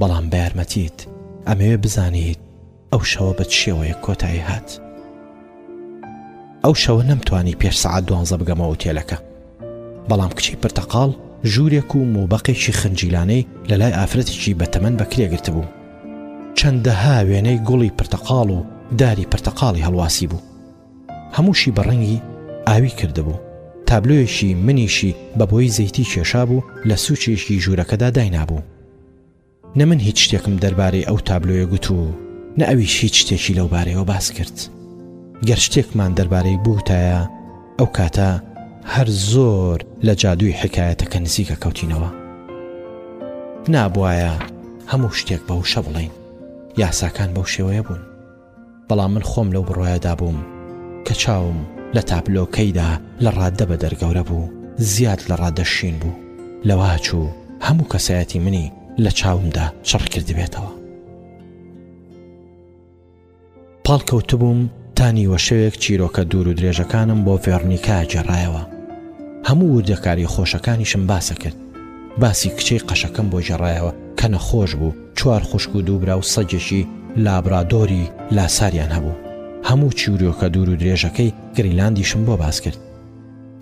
بەڵام بە یارمەتیت ئەمەوێ بزانیت ئەو شەوە بە شێوەیە کۆتایی هات ئەو شەوە نەمتوانی پێش سعات دوانزە بگەمەوە تێلەکە بەڵام کچی پرتەقاڵ ژوورێک و مۆبەقێکی خنجیلانەی لەلای ئافرەتێکی بەتەمەن بەکرێ گرتبوو چەندەها وێنەی گوڵی پرتەقاڵ و داری پرتەقاڵی هەڵواسی بوو هەمووشی بە ڕەنگی ئاوی کردبوو تابلۆیەکی منیشی بە بۆی زەیتی کێشا بوو لە سوچێکی ژوورەکەدا داینابوو نە من هیچ شتێکم دەربارەی ئەو تابلۆیە گوت و نە ئەویش هیچ شتێکی لەو بارەیەوە باس کرد گەر شتێکمان دەربارەی بوتایە ئەو کاتە هەر زۆر لە جادووی حکایەتەکە نزیکە کەوتینەوە نابواە هەموو شتێک بە وشە بڵین یاساکان بەو شێوەیە بوون بەڵام من خۆم لەو بڕوایەدا بووم کە چاوم لە تابلۆکەیدا لە ڕاددە بە دەرگەورە بوو زیاد لە ڕاددە شین بوو لەوە چوو هەموو کەسایەتی منی لە چاومدا چڕ کردبێتەوە پاڵکەوتبووم تا نیوە شەوێک چیرۆکە دوور و درێژەکانم بۆ ڤێرنیکا جێڕایەوە هەموو وردەکاری خۆشەکانیشم باسە کرد باسی کچەی قەشەکەم بۆ جێڕایەوە کە نەخۆش بوو چوار خوشک و دوو برا و سەگێکی لابرادۆری لاساریان هەبوو. هەموو چیورۆکە دوورودرێژەکەی گرینلاندیشم بۆ باس کرد.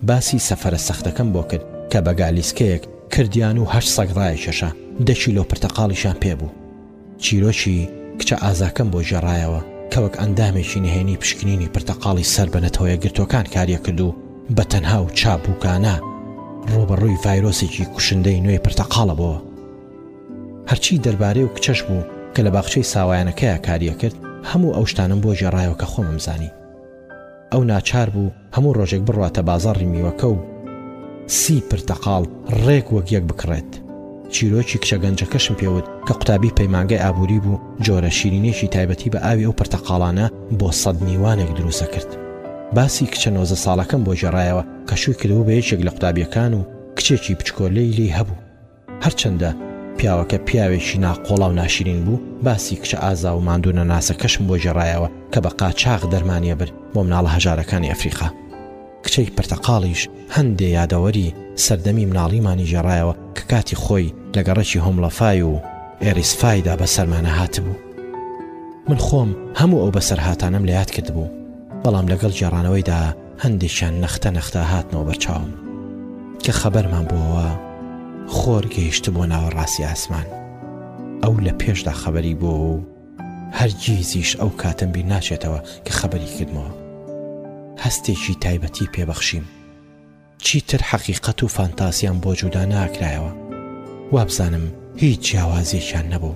باسی سەفەرە سەختەکەم بۆ کرد کە بە گالیسکەیەک کردیان و هەشت سەگ ڕایکێشا، دە کیلۆ پرتەقاڵیشیان پێ بوو. چیرۆکی کچە ئازاکەم بۆ گێڕایەوە کە وەک ئەندامێکی نهێنی پشکنینی پرتەقاڵی سەر بە نەتەوەیەکگرتووەکان کاریە کرد و بە تەنها و چابووکانە ڕووبەڕووی ڤایرۆسێکی کوشندەی نوێی پرتەقاڵە بۆوە. هەرچی دەربارەی و کچەش بوو کە لە باخچەی ساوایانەکەیا کاری ئەکرد هەموو ئەو شتانەم بۆ گێڕایەوە کە خۆمم زانی. ئەو ناچار بوو هەموو ڕۆژێک بڕواتە بازاڕی میوەکە و سی پرتەقاڵ ڕێک وەک یەک بکڕێت. چیرۆکی کچە گەنجەکەشم پێ وت کە قوتابی پەیمانگای ئابووری بوو جۆرە شیرینێکی تایبەتی بە ئاوی ئەو پرتەقاڵانە بۆ سەد میوانێک دروست ئەکرد. باسی کچە نۆزدە ساڵەکەم بۆ گێڕایەوە کە شووی کردبوو بە یەکێک لە قوتابییەکان و کچێکی پچکۆلەی لێی هەبوو. هەرچەندە پیاوەکە پیاوێکی ناقۆڵاو ناشرین بوو، باسی کچە ئازا و ماندوو نەناسەکەشم بۆ گێڕایەوە کە بە قاچاغ دەرمانی ئەبرد بۆ مناڵە هەژارەکانی ئەفریقا. کچەی پرتەقاڵیش هەندێ یادەوەری سەردەمی مناڵیمانی گێڕایەوە کە کاتی خۆی لە گەڕەکی هۆمڵەفای و ئێریسفایدا بەسەرمانە هاتبوو. من خۆم هەموو ئەو بەسەرهاتانەم لە یاد کردبوو، بەڵام لەگەڵ گێڕانەوەیدا، هەندێکیان نەختە نەختە هاتنەوە بەرچاوم. کە خەبەرمان بۆوە خۆر گەیشتبووە ناوەڕاستی ئاسمان. ئەو لە پێشدا خەبەری بۆوە و هەرگیزیش ئەو کاتەم بیر ناچێتەوە کە خەبەری کردمەوە. هەستێکی تایبەتی پێ بەخشیم. چیتر حەقیقەت و فانتازیام بۆ جودا ناکرایەوە. وابزانم هیچ جیاوازیەکیان نەبوو.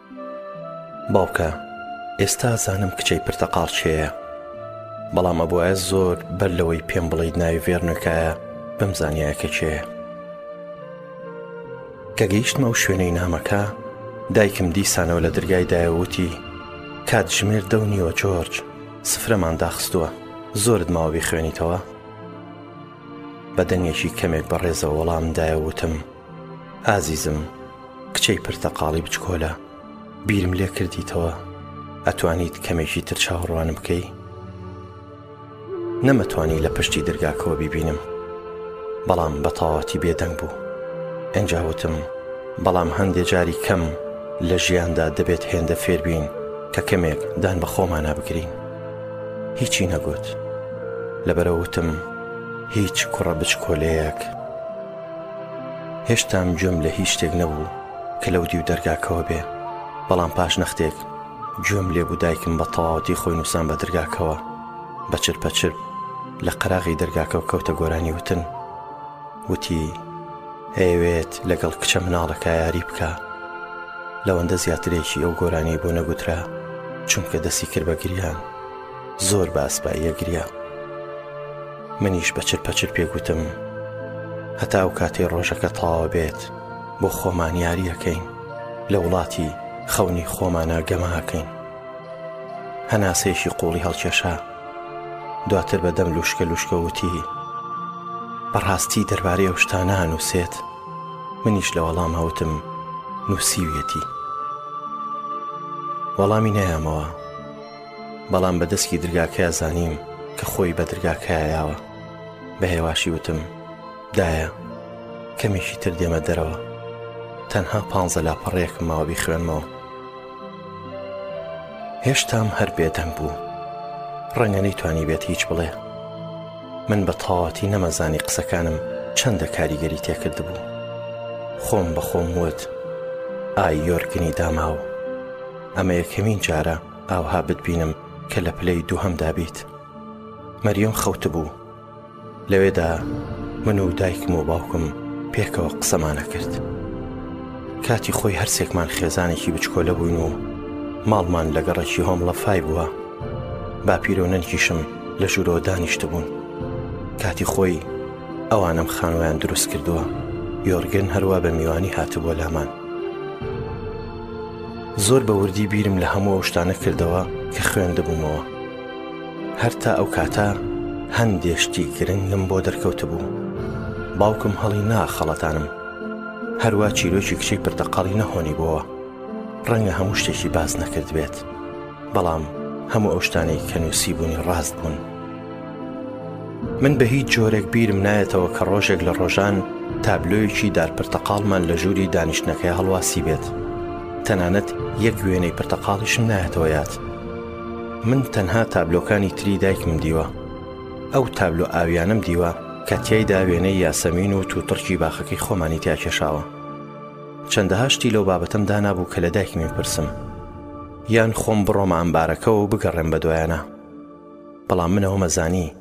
باوکە ئێستا زانم کچەی پرتەقاڵ چێە بەڵام ئەبواە زۆر بەر لەوەی پێم بڵیت ناوی ڤێرنەکایە بم زانیایەکە چێە کە گەیشتمە و شوێنەی نامەکە دایکم دیسانەوە لە درگای دایەوتی کات ژمێر دە و نیوە جۆرج سفرەمان داخستووە زۆرت ماوە بخوێنیتەوە بە دەنگێکی کەمێک بەڕێزە وەڵامدایە وتم ئازیزم کچەی پرتەقاڵی بچکۆلە بیرم لێ کردیتەوە ئەتوانیت کەمێکی تر چاوەڕوانم بکەی نەمەتوانی لە پشتی دەرگاکەوە بیبینم بەڵام بە تەواتی بێدەنگ بوو ئەجا وتم بەڵام هەندێ جاری کەم لە ژیاندا دەبێت هێندە فێربین کە کەمێک دان بە خۆمانە بگرین هیچی نەگوت لەبەرە وتم هیچ کوڕە بچکۆلەیەک هێشتام گوێم لە هیچ شتێک نەبوو کە لەو دیو دەرگاکەوە بێ بەڵام پاش نەختێک گوێم لێبوو دایکم بە تەواوەتی خۆی نووسان بە درگاکەوە بە چرپەچرپ لە قەراغی دەرگاکە و کەوتە گۆرانی وتن وتی ئەیەوێت لەگەڵ کچە مناڵەکە یاری بکە لەوەندە زیاترێکی ئەو گۆرانی بۆ نەگوترا چونکە دەسی کرد بە گریان زۆر بە ئەسپاییە گریا منیش بە چرپە چرپێ گوتم، هەتا ئەو کاتەی ڕۆژەکە تەواو بێت بۆ خۆمان یارییەکەین، لە وڵاتی خەونی خۆمانا گەمەاکەین. هەناسەیەکی قووڵی هەڵکێشا، دواتر بە دەم لوشکە لوشکە وتی، بەڕاستی دەربارەی ئەو شتانە هەنووسێت، منیش لە وەڵام هەوتم نووسیویەتی. وەڵامی نەیامەوە. بەڵام بە دەسکی درگاکەیا زانیم کە خۆی بە درگاکەیا یاوە بە هێواشی وتم دایە کەمێکی تر دێمە دەرەوە تەنها پانزە لاپەڕەیەکم ماوە بیخوێنمەوە هێشتام هەر بێدەنگ بوو ڕەنگە نەیتوانی بێت هیچ بڵێ من بە تەواتی نەمەزانی قسەکانم چەندە کاریگەری تێکرد بوو خۆم بە خۆم وت ئای یۆرگنی داماو ئەمە یەکەمین جارە ئاوها بتبینم کە لە پلەی دووهەمدا بیت مەریەم خەوتبوو لەوێدا من و دایکم و باوکم پێکەوە قسەمانە کرد کاتی خۆی هەرسێکمان خێزانێکی بچکۆلە بووین و ماڵمان لە گەڕەکی هۆمڵەفای بووە باپیرۆنەنکیشم لە ژوورۆ دانیشت بوون کاتی خۆی ئەوانم خانویان دروست کردووە یۆرگن هەروە بە میوانی هاتبووە لامان زۆر بە وردی بیرم لە هەموو ئەو شتانە کردەوە کە خوێندبوومەوە هەرتا ئەو کاتە هەندێ شتی گرنگم بۆ دەرکەوتبوو باوکم هەڵی نا خەڵەتانم هەروە چیرۆکی کچی پرتەقاڵی نەهۆنی بووە ڕەنگە هەموو شتێکی باز نەکردبێت بەڵام هەموو ئەو شتانەی کە نووسی بوونی ڕاست بوون من بە هیچ جۆرێک بیرم نایەتەوە کە ڕۆژێک لە ڕۆژان تابلۆیەکی دارپرتەقاڵمان لە ژووری دانیشتنەکەی هەڵواسی بێت تەنانەت یەک وێنەی پرتەقاڵیشم نایەتەوە یاد من تەنها تابلۆکانی تری دایکم دیوە ئەو تابلۆ ئاویانم دیوە کە تیایدا وێنەی یاسەمین و تووتڕکی باخەکەی خۆمانی تیا کێشاوە چەندەهاشتی لەو بابەتم دانابوو کە لە دایکمی پرسم یان خۆم بڕۆمە ئەمبارەکە و بگەڕێم بە دوایانە بەڵام من ئەوەمە زانی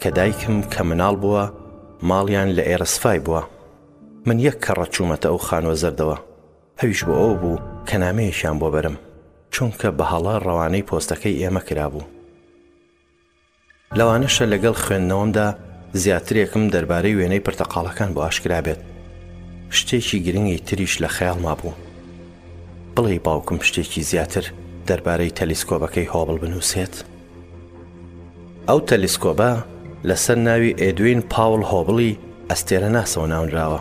کە دایکم کە مناڵ بووە ماڵیان لە ئێرەسڤای بووە. من یەک کەڕە چوومەتە ئەو خانووە زەردەوە، ئەویش بۆ ئەوە بوو کە نامەیەکیان بۆ بەرم، چونکە بە هەڵە ڕەوانەی پۆستەکەی ئێمە کرابوو. لەوانەشە لەگەڵ خوێندنەوەمدا زیاترێکم دەربارەی وێنەی پرتەقاڵەکان بۆ ئاشکرا بێت. شتێکی گرنگی تریش لە خەیاڵما بوو. بڵێی باوکم شتێکی زیاتر دەربارەی تەلیسکۆبەکەی هۆبڵ بنووسێت؟ ئەو تەلیسکۆبە لەسەر ناوی ئێدوین پاوڵ هۆبڵی ئەستێرەناسەوە ناونراوە.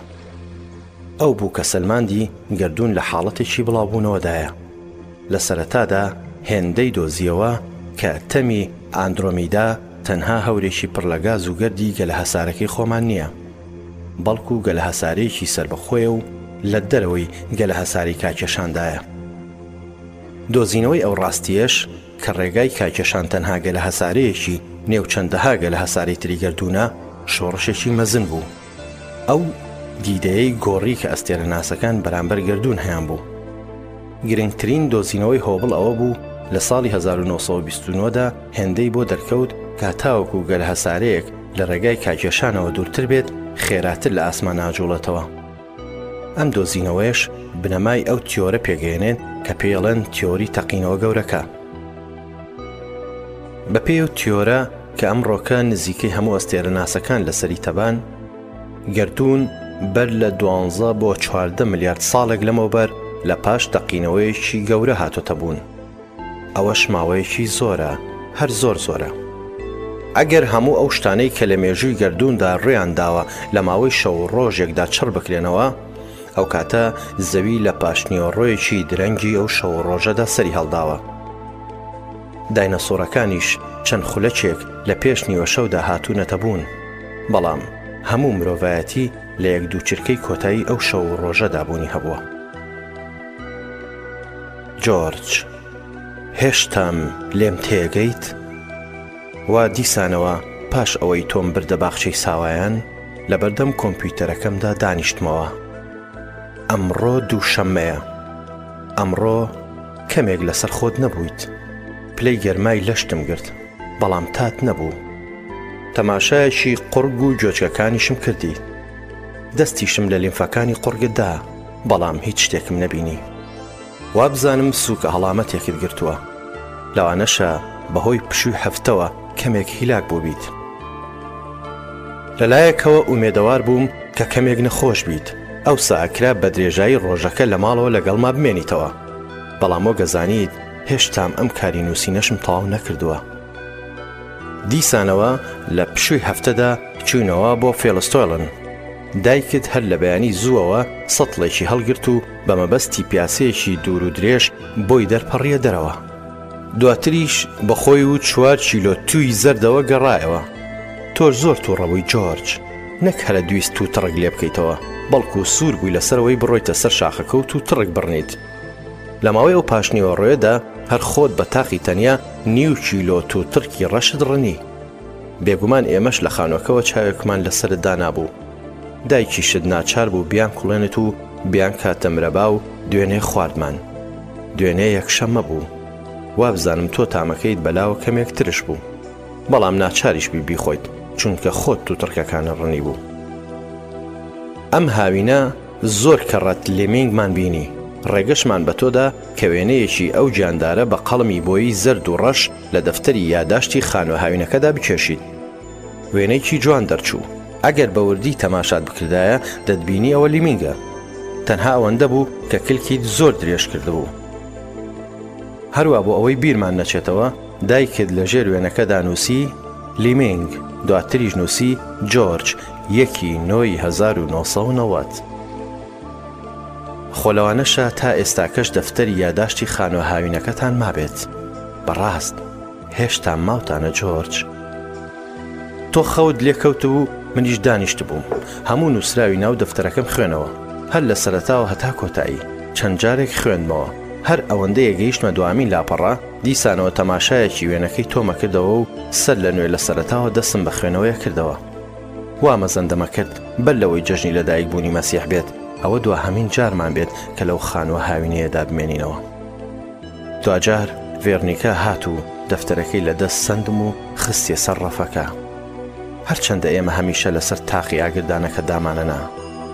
ئەو بوو کە سەلماندی گردوون لە حاڵەتێکی بڵاوبوونەوەدایە. لە سەرەتادا هێندەی دۆزیەوە کە تەمی ئاندرۆمیدا تەنها هەورێکی پڕ لە گاز و گەردی گەلە هەسارەکەی خۆمان نییە. بەڵکو گەلە هەسارەیەکی سەربەخۆیە و لە دەرەوەی گەلە هەسارەی کاکێشاندایە. دۆزینەوەی ئەو ڕاستییەش کە ڕێگای کاکێشان تەنها گەلە هەسارەیەکی نێو چەندەها گەلە هەسارەی تری گەردوونە، شۆڕشێکی مەزن بوو. ئەو دیدەیەی گۆڕی کە ئەستێرەناسەکان بەرامبەر گەردوون هەیانبوو. گرنگترین دۆزینەوەی هۆبڵ ئەوە بوو لە ساڵی هەزار و نۆ سەد و بیست و نۆ دا هێندەی بۆ دەرکەوت کە تاوەکو گەلهەسارەیەک لە ڕێگای کاکێشانەوە دوورتر بێت خێراتر لە ئاسمان ناجووڵێتەوە. ئەم دۆزینەوەیەش بنەمای ئەو تیۆرە پێگەیەنێت کە پێی ئەڵێن تیۆری تەقینەوە گەورەکە. بەپێی ئەو تیۆرە کە ئەمڕۆکە نزیکەی هەموو ئەستێرەناسەکان لەسەری تەبان، گەردوون بەر لە دوانزە بۆ چواردە ملیارد ساڵێک لەمەوبەر لە پاش تەقینەوەیەکی گەورە هاتۆتە بوون ئەوەش ماوەیەکی زۆرە هەر زۆر زۆرە ئەگەر هەموو ئەو شتانەی کە لە مێژووی گەردووندا ڕێیان داوە لە ماوەی شەو و ڕۆژێکدا چڕ بکرێنەوە ئەو کاتە زەوی لە پاشنیوەڕۆیەکی درەنگی ئەو شەو ڕۆژەدا سەری هەڵداوە داینەسۆرەکانیش چەند خولەکێک لە پێش نیوەشەودا هاتوونەتە بوون، بەڵام هەموو مرۆڤایەتی لە یەک دوو چرکەی کۆتایی ئەو شەو و ڕۆژەدا بوونی هەبووە. جۆرج، هێشتام لێم تێگەیت؟ وا دیسانەوە پاش ئەوەی تۆم بردە باخچەی ساوایان، لەبەردەم کۆمپیوتەرەکەمدا دانیشتمەوە. ئەمڕۆ دووشەممەیە. ئەمڕۆ کەمێک لەسەر خۆت نەبوویت. پلەی گەرمای لەشتم گرت، بەڵام تات نەبوو. تەماشایەکی قوڕگ و گوێچکەکانیشم کردی. دەستیشم لە لیمفەکانی قوڕگت دا، بەڵام هیچ شتێکم نەبینی. وابزانم سووکە هەڵامەتێکت گرتووە. لەوانەشە بەهۆی پشووی هەفتەوە کەمێک هیلاک بووبیت. لەلایەکەوە ئومێدەوار بووم کە کەمێک نەخۆش بیت، ئەوسا ئەکرا بەدرێژایی ڕۆژەکە لە ماڵەوە لەگەڵما بمێنیتەوە. بەڵام وەگە زانیت هێشتام ئەم کاری نووسینەشم تەواو نەکردووە دیسانەوە لە پشووی هەفتەدا چوینەوە بۆ فێڵستۆڵن دایکت هەر لە بەیانی زووەوە سەتڵێکی هەڵگرت و بە مەبەستی پیاسەیەکی دوور و درێژ بۆی دەرپەڕیە دەرەوە دواتریش بە خۆی و چوار کیلۆ تووی زەردەوە گەڕایەوە. تۆش زۆر تووڕە بووی جۆرج، نەک هەرە دویست توو تڕک لێ بکەیتەوە، بەڵکو سوور بووی لەسەر ئەوەی بڕۆیتە سەر شاخەکە و توو تڕک بڕنیت. لە ماوەی ئەو پاشنیوەڕۆیەدا هەر خۆت بە تاقی تەنیا نیو کیلۆ توو تڕکی ڕەشت ڕنی. بێگومان ئێمەش لە خانووەکەوە چاوێکمان لەسەرت دانابوو. دایکیشت ناچار بوو بیانکوڵێنێت و بیانکاتە مرەبا و دوێنێ خواردمان. دوێنێ یەکشەممە بوو. وابزانم تۆ تامەکەیت بەلاوە کەمێک ترش بوو. بەڵام ناچاریش بووی بیخۆیت، چونکە خۆت توتڕکەکانت ڕنیبوو. ئەم هاوینە زۆر کەڕەت لیمینگمان بینی، ڕێگەشمان بە تۆ دا کە وێنەیەکی ئەو گیاندارە بە قەڵەمی بۆیی زەرد و ڕەش لە دەفتەری یاداشتی خانووە هاوینەکەدا بکێشیت. وێنەیکی جوان دەرچوو ئەگەر بە وردی تەماشات بکردایە دەتبینی ئەوە لیمینگە تەنها ئەوەندە بوو کە کلکیت زۆر درێژ کردبوو هەروە بۆ ئەوەی بیرمان نەچێتەوە دایکت لە ژێر وێنەکەدا نووسی لیمینگ دواتریش نووسی جۆرج یەکی نۆی 1990. خۆ لەوانەشە تا ئێستاکەش دەفتەری یاداشتی خانوە هاوینەکەتان مابێت بەڕاست. هێشتا ماوتانە جۆرج؟ تۆ خەوت لێکەوتە و منیش دانیشت بووم هەموو نووسراوی ناو دەفتەرەکەم خوێنەوە هەر لە سەرتاوە هەتا کۆتایی چەند جارێک خوێندمەوە هەر ئەوەندەیە گەیشتمە دوامین لاپەڕە دیسانەوە تەماشایەکی وێنەکەی تۆمە کردەوە و سەر لە نوێ لە سەرتاوە دەسم بە خوێنەوەیە کردەوە وا مەزەندەمە کرد بەر لەوەی جەژنی لەدایک بوونی مەسیح بێت ئەوە دواهەمین جارمان بێت کە لەو خانوە هاوینەیەدا بمێنینەوە. دواجار ڤێرنیکا هات و دەفتەرەکەی لە دەست سەندم و خستیە سەر ڕەفەکە. هەرچەندە ئێمە هەمیشە لەسەر تاقی ئاگردانەکە دامانەنا.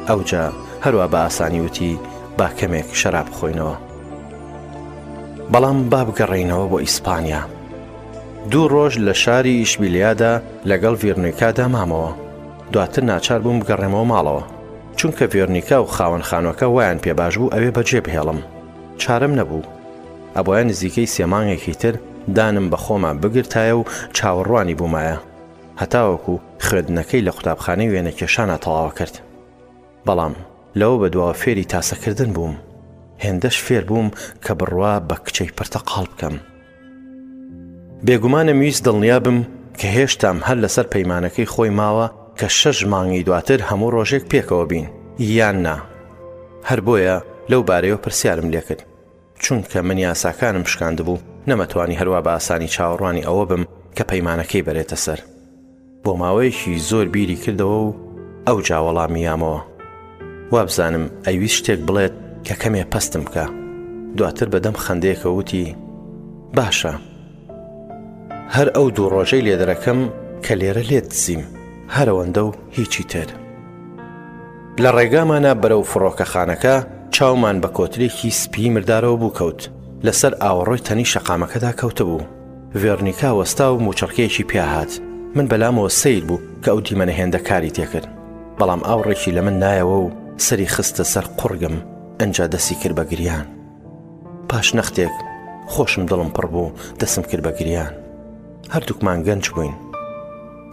ئەوجا هەروا بە ئاسانی وتی با کەمێک شەراب بخۆینەوە. بەڵام با بگەڕێینەوە بۆ ئیسپانیا. دوو ڕۆژ لە شاری ئیشبیلیادا لەگەڵ ڤێرنیکادا مامەوە. دواتر ناچار بووم بگەڕێمەوە ماڵەوە. چونکە ڤێرنیکا و خاوەن خانوەکە وایان پێ باش بوو ئەوێ بەجێ بهێڵم. چارەم نەبوو، ئەبوایە نزیکەی سێ مانگێکی تر دانم بە خۆما بگرتایە و چاوەڕوانی بوومایە، هەتاوەکو خوێدنەکەی لە قوتابخانەی وێنەکێشانا تەواوەکرد. بەڵام لەوە بەدواوە فێری تاسەکردن بووم، هێندەش فێر بووم کە بڕوا بە کچەی پرتەقاڵ بکەم. بێگومان ئەمویست دڵنیا بم کە هێشتام هەر لەسەر پەیمانەکەی خۆی ماوە کە شەش مانگی دواتر هەموو ڕۆژێک پێکەوە بین یان نا هەر بۆیە لەو بارەیەوە پرسیارم لێکرد چونکە من یاساکانم شکاندبوو نەمەتوانی هەروە بە ئاسانی چاوەڕوانی ئەوە بم کە پەیمانەکەی بەرێتە سەر بۆ ماوەیەکی زۆر بیری کردەوە و ئەوجا وەڵامی یامەوە وابزانم ئەیویست شتێک بڵێت کە کەمێ پەستم بکە دواتر بەدەم خندێکە وتی باشە هەر ئەو دوو ڕۆژەی لێ دەرەکەم کە لێرە لێت دزیم هەرەوەندە و هیچی تر لە ڕێگامانە بەرەو فڕۆکەخانەکە چاومان بە کۆترێکی سپی مردارەوە بوو کەوت لەسەر ئاوەڕۆی تەنی شەقامەکەدا کەوتبوو ڤێرنیکا وەستا و موچەڕکەیەکی پیا هات، من بەلامەوە سەیر بوو کە ئەو دیمەنە هێندە کاری تێکرد، بەڵام ئاوڕێکی لە من نایەوە و سەری خستە سەر قوڕگم، ئەنجا دەستی کرد بە گریان. پاش نەختێک خۆشم دڵم پڕ بوو، دەسم کرد بە گریان. هەردووکمان گەنج بووین.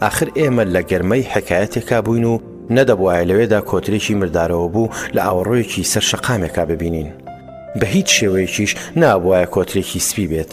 ئاخر ئێمە لە گەرمەی حەکایەتێکا بووین و نەدەبوایە لەوێدا کۆترێکی مردارەوە بوو لە ئاوەڕۆیەکی سەر شەقامێکا ببینین. بە هیچ شێوەیەکیش نابوایە کۆترێکی سپی بێت.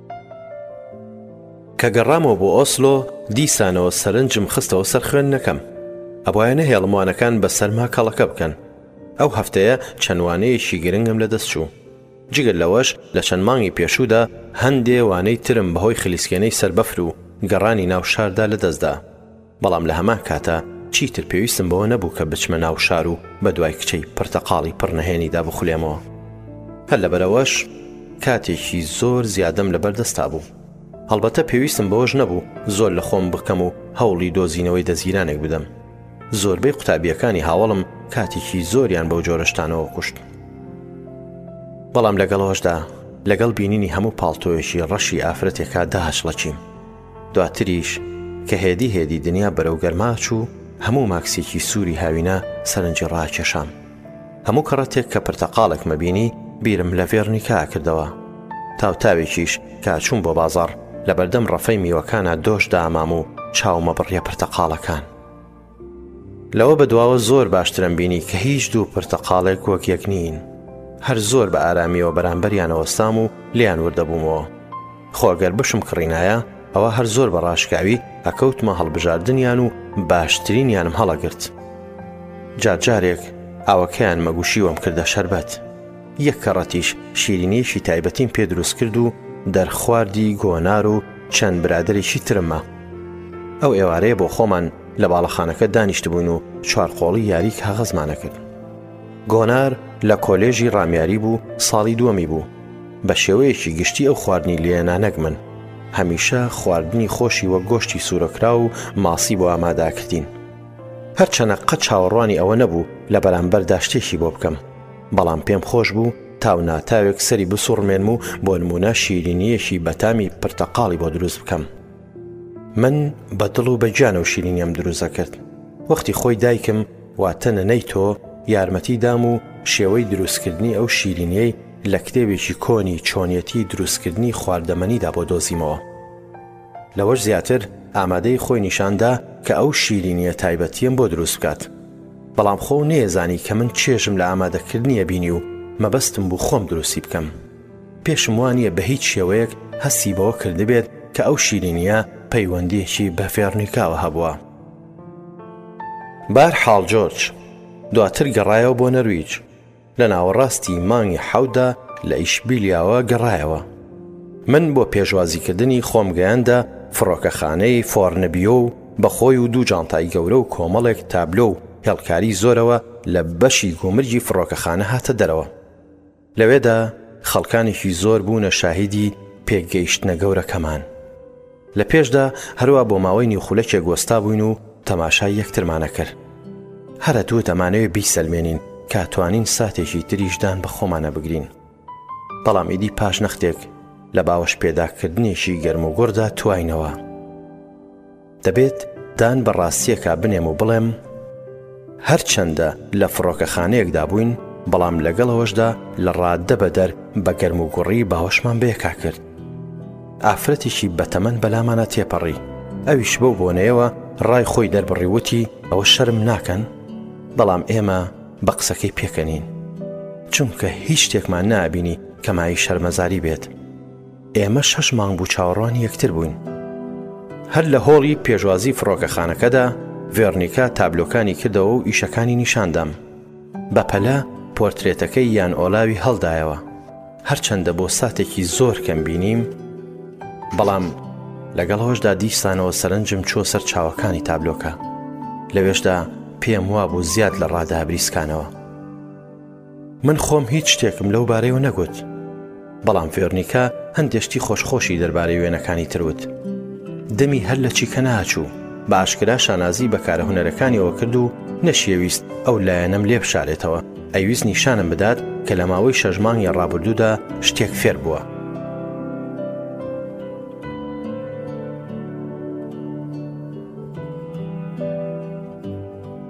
کە گەڕامەوە بۆ ئۆسلۆ دیسانەوە سەرنجم خستەوە سەر خوێندنەکەم. ئەبوایە نەهێڵم وانەکان بە سەرما کەڵەکە بکەن. ئەو هەفتەیە چەند وانەیەکی گرنگم لەدەست چوو. جگە لەوەش لە چەند مانگی پێشوودا هەندێ وانەی ترم بەهۆی خلیسکێنەی سەر بەفر و گەڕانی ناو شاردا لەدەستدا. بەڵام لە هەمان کاتا چیتر پێویستم بەوە نەبوو کە بچمە ناو شار و بە دوای کچەی پرتەقاڵی پڕ نەهێنیدا بخولێمەوە هەر لەبەرەوەش کاتێکی زۆر زیادەم لەبەر دەستا بوو هەڵبەتە پێویستم بەوەش نەبوو زۆر لە خۆم بکەم و هەوڵی دۆزینەوەی دەزگیرانێک بدەم زۆربەی قوتابیەکانی هاوڵم کاتێکی زۆریان بەو جۆرەشتانەوە کوشت بەڵام لەگەڵەوەشدا لەگەڵ بینینی هەموو پاڵتۆیەکی ڕەشی ئافرەتێکا داهشڵەچیم دواتریش کە هێدی هێدی دنیا بەرەو گەرما چوو، هەموو ماکسێکی سووری هاوینە سەرنجی ڕاکێشام. هەموو کەڕەتێک کە پرتەقاڵێکمە بینی، بیرم لە ڤێرنیکا کردەوە. تاو تاوێکیش کە چووم بۆ بازاڕ، لەبەردەم ڕەفەی میوەکانە دۆش دامام و چاومە بڕیە پرتەقاڵەکان. لەوە بەدواوە زۆر باشترم بینی کە هیچ دوو پرتەقاڵێک وەک یەک نین. هەر زۆر بە ئارامییەوە بەرامبەریان ئەوەستام و لێیان وردەبوومەوە. خۆ گەر بشم کڕینایە، ئەوا هەر زۆر بە ڕاشکاوی ئەکەوتمە هەڵبژاردنیان و باشترینیانم هەڵەگرت. جار جارێک ئاوەکەیان مەگوشی وەم کردە شەربەت. یەک کەڕەتیش شیرینیەکی تایبەتیم پێ دروست کرد و دەرخواردی گۆنار و چەند برادەرێکی ترمە ئەو ئێوارەیە بۆ خۆمان لە باڵەخانەکە دانیشتبوون و چوارقۆڵی یاری کاغەزمانەکرد گۆنار لە کۆلێژی ڕامیاری بوو ساڵی دووەمی بوو بە شێوەیەکی گشتی ئەو خواردنی لێنانەک من هەمیشە خواردنی خۆشی وە گۆشتی سوورەکرا و ماسی بۆ ئاماداکردین هەرچەنە قەت چاوەڕوانی ئەوە نەبوو لە بەرامبەر داشتێکی بۆ بکەم بەڵام پێم خۆش بوو تاو ناتاوێک سەری بسوڕمێنم و بۆ نمونە شیرینیەکی بەتامی پرتەقاڵی بۆ دروست بکەم من بە دڵ و بەگیانە و شیرینیم دروزە کرد وەختی خۆی دایکم واتە نەنەی تۆ یارمەتی دام و شێوەی دروستکردنی ئەو شیرینیەی لە کتێبێکی کۆنی چۆنیەتی دروستکردنی خواردەمەنیدا بۆ دۆزیمەوە لەوەش زیاتر ئامادەی خۆی نیشان دا کە ئەو شیرینییە تایبەتییەم بۆ دروست بکات، بەڵام خۆو نەیەزانی کە من چێژم لە ئامادەکردنییە بینی و مەبەستم بوو خۆم دروستی بکەم. پێشم وا نییە بە هیچ شێوەیەک هەستی بەوە کردبێت کە ئەو شیرینییە پەیوەندییەکی بە ڤێڕنیکاوە هەبووە. بەهەرحاڵ جۆرج دواتر گەڕایەوە بۆ نەرویج. لە ناوەڕاستی مانگی حەوتدا لە ئیشبیلیاوە گەڕایەوە. من بۆ پێشوازیکردنی خۆم گەیاندە فڕۆکەخانەی فۆرنبیۆ و بە خۆی و دوو جانتای گەورە و کۆمەڵێک تابلۆ و هێڵکاری زۆرەوە لە بەشی گومرگی فڕۆکەخانە هاتە دەرەوە. لەوێدا خەڵکانێکی زۆر بوونە شاهیدی پێکگەیشتنە گەورەکەمان. لە پێشدا هەروا بۆ ماوەی نیو خولەکێک وەستابووین و تەماشای یەکترمان ئەکرد. هەر ئەتوت ئەمانەوێ بیسەلمێنین کا توانین ساتێکی تریش دان بە خۆمانا بگرین. بەڵام ئیدی پاش نەختێک لە باوەش پێداکردنێکی گەرموگوڕدا تواینەوە. دەبێت دان بە ڕاستییەکا بنێم و بڵێم، هەرچەندە لە فڕۆکەخانەیەکدا بووین، بەڵام لەگەڵ ئەوەشدا لە ڕاددەبەدەر بە گەرموگوڕی باوەشمان بەیەکا کرد. ئافرەتێکی بەتەمەن بەلامانا تێپەڕی، ئەویش بەو بۆنەیەوە ڕای خۆی دەربڕی وتی، ئەوە شەرم ناکەن؟ بەڵام ئێمە بە قسەکەی پێکەنین. چونکە هیچ شتێکمان نەئابینی کە مایەی شەرمەزاری بێت. ئێمە شەش مانگ بوو چاوەڕوانی یەکتر بووین. هەر لە هۆڵی پێشوازی فڕۆکەخانەکەدا ڤێرنیکا تابلۆکانی کردەوە و ئیشەکانی نیشاندام. بەپەلە پۆرترێتەکەی یان ئۆلاوی هەڵدایەوە. هەرچەندە بۆ ساتێکی زۆر کەم بینیم، بەڵام لەگەڵ ئەوەشدا دیسانەوە سەرنجم چووە سەر چاوەکانی تابلۆکە. لەوێشدا پێم وابوو زیاد لە ڕادایە بریسکانەوە. من خۆم هیچ شتێکم لەو بارەیەوە نەگوت، بەڵام ڤێرنیکا هەندێ شتی خۆش خۆشی دەربارەی وێنەکانی تر وت. دەمی هەر لە چیکە ناچوو، بە ئاشکرا شانازی بە کارە هونەرەکانیەوە کرد و نەشیەویست ئەو لایەنەم لێ بشارێتەوە، ئەیویست نیشانم بدات کە لە ماوەی شەش مانگی ڕابردوودا شتێک فێر بووە.